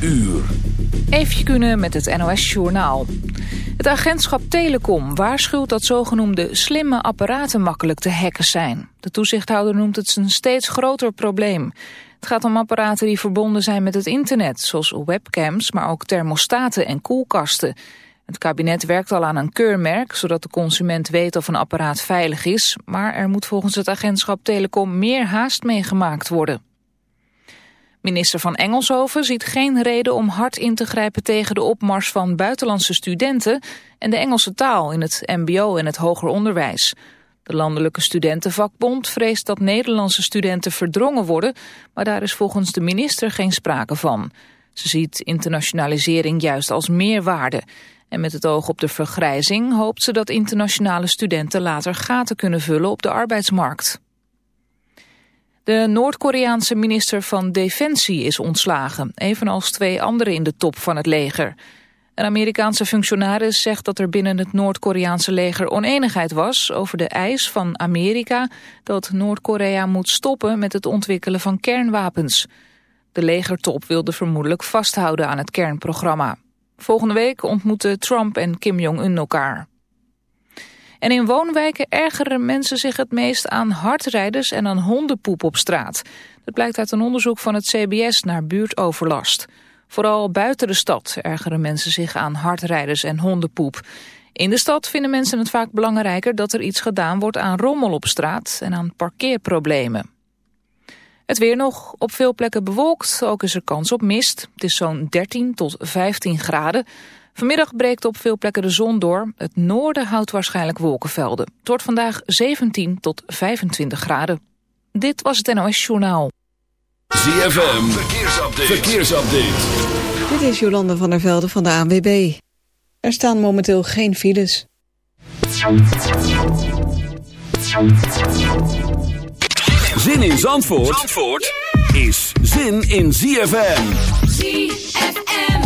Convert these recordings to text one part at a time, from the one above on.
uur. Even kunnen met het NOS Journaal. Het agentschap Telecom waarschuwt dat zogenoemde slimme apparaten makkelijk te hacken zijn. De toezichthouder noemt het een steeds groter probleem. Het gaat om apparaten die verbonden zijn met het internet, zoals webcams, maar ook thermostaten en koelkasten. Het kabinet werkt al aan een keurmerk, zodat de consument weet of een apparaat veilig is, maar er moet volgens het agentschap Telecom meer haast mee gemaakt worden. Minister van Engelshoven ziet geen reden om hard in te grijpen tegen de opmars van buitenlandse studenten en de Engelse taal in het mbo en het hoger onderwijs. De Landelijke Studentenvakbond vreest dat Nederlandse studenten verdrongen worden, maar daar is volgens de minister geen sprake van. Ze ziet internationalisering juist als meerwaarde. En met het oog op de vergrijzing hoopt ze dat internationale studenten later gaten kunnen vullen op de arbeidsmarkt. De Noord-Koreaanse minister van Defensie is ontslagen, evenals twee anderen in de top van het leger. Een Amerikaanse functionaris zegt dat er binnen het Noord-Koreaanse leger oneenigheid was over de eis van Amerika dat Noord-Korea moet stoppen met het ontwikkelen van kernwapens. De legertop wilde vermoedelijk vasthouden aan het kernprogramma. Volgende week ontmoeten Trump en Kim Jong-un elkaar. En in woonwijken ergeren mensen zich het meest aan hardrijders en aan hondenpoep op straat. Dat blijkt uit een onderzoek van het CBS naar buurtoverlast. Vooral buiten de stad ergeren mensen zich aan hardrijders en hondenpoep. In de stad vinden mensen het vaak belangrijker dat er iets gedaan wordt aan rommel op straat en aan parkeerproblemen. Het weer nog op veel plekken bewolkt, ook is er kans op mist. Het is zo'n 13 tot 15 graden. Vanmiddag breekt op veel plekken de zon door. Het noorden houdt waarschijnlijk wolkenvelden. Het wordt vandaag 17 tot 25 graden. Dit was het NOS Journaal. ZFM, verkeersupdate. verkeersupdate. Dit is Jolande van der Velde van de ANWB. Er staan momenteel geen files. Zin in Zandvoort, Zandvoort is zin in ZFM. ZFM.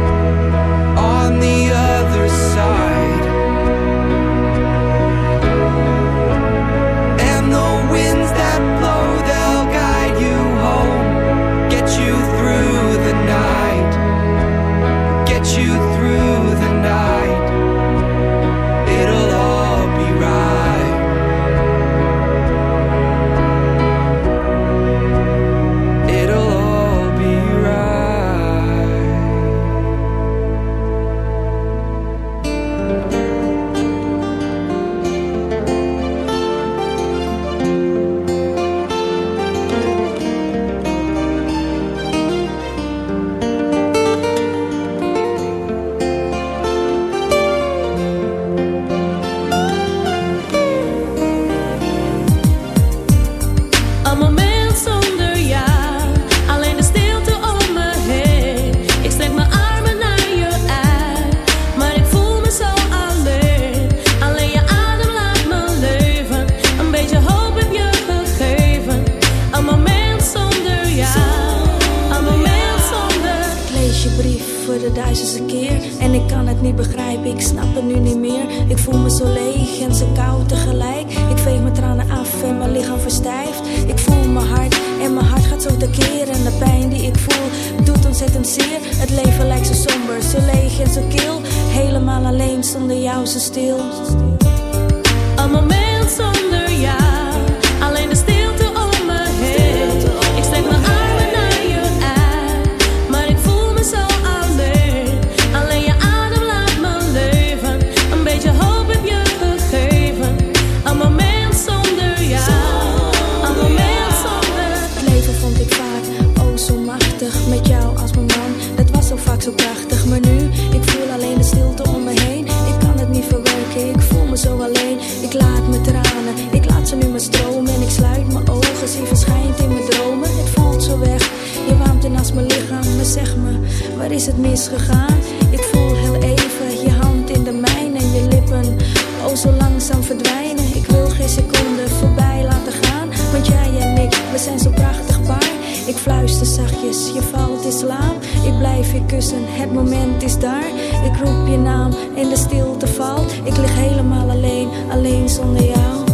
Want jij en ik, we zijn zo prachtig paar. Ik fluister zachtjes, je valt in slaap. Ik blijf je kussen, het moment is daar. Ik roep je naam en de stilte valt. Ik lig helemaal alleen, alleen zonder jou.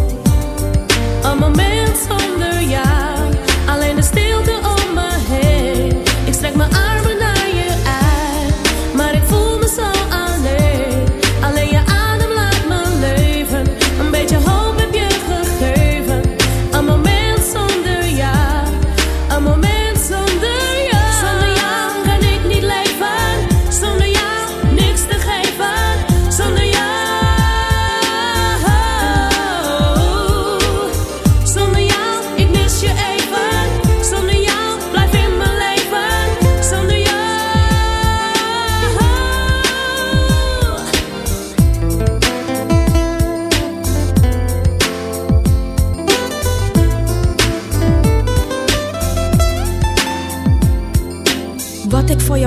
Een moment zonder jou, alleen de stilte.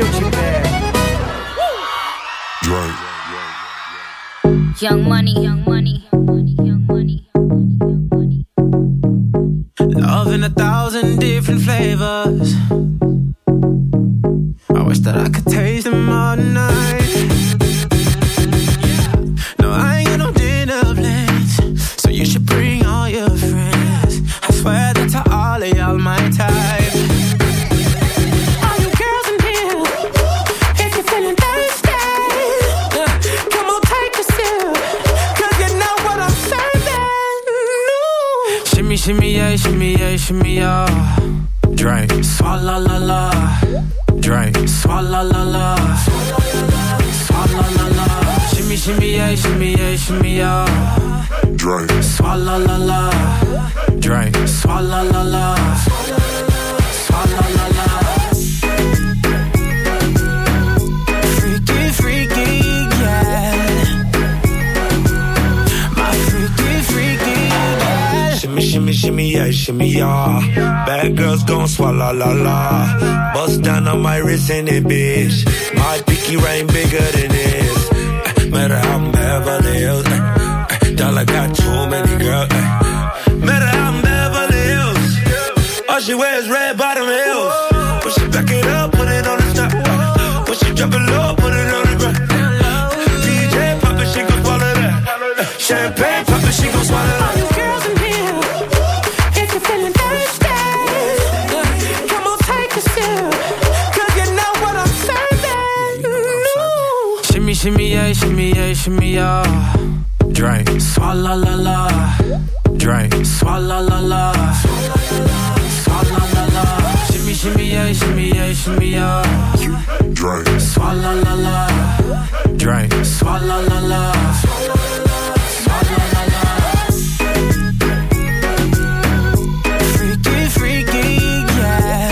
Se eu te pego. Young money, young money, la la. Bust down on my wrist and it, bitch. Shimmy, yeah, shimmy, yeah. Drink. Swalla la la. Drink. Swalla la la. Swalla la la. Freaky, freaky, yeah.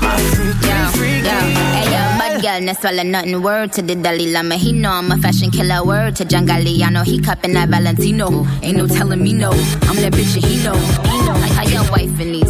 My freaky, freaky. Hey yo, bad girl, no swallow nothing. Word to the Dalai Lama, he know I'm a fashion killer. Word to John Galliano, he cupping that Valentino. Ain't no telling me no, I'm that bitch and he know. He know. Like how your wife in these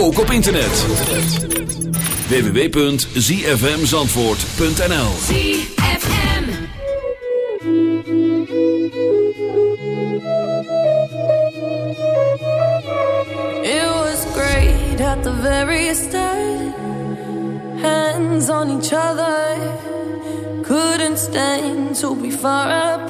ook op internet. www.zfmzandvoort.nl ZFM It was great at the very start. Hands on each other. Couldn't stand to be far apart.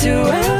to us.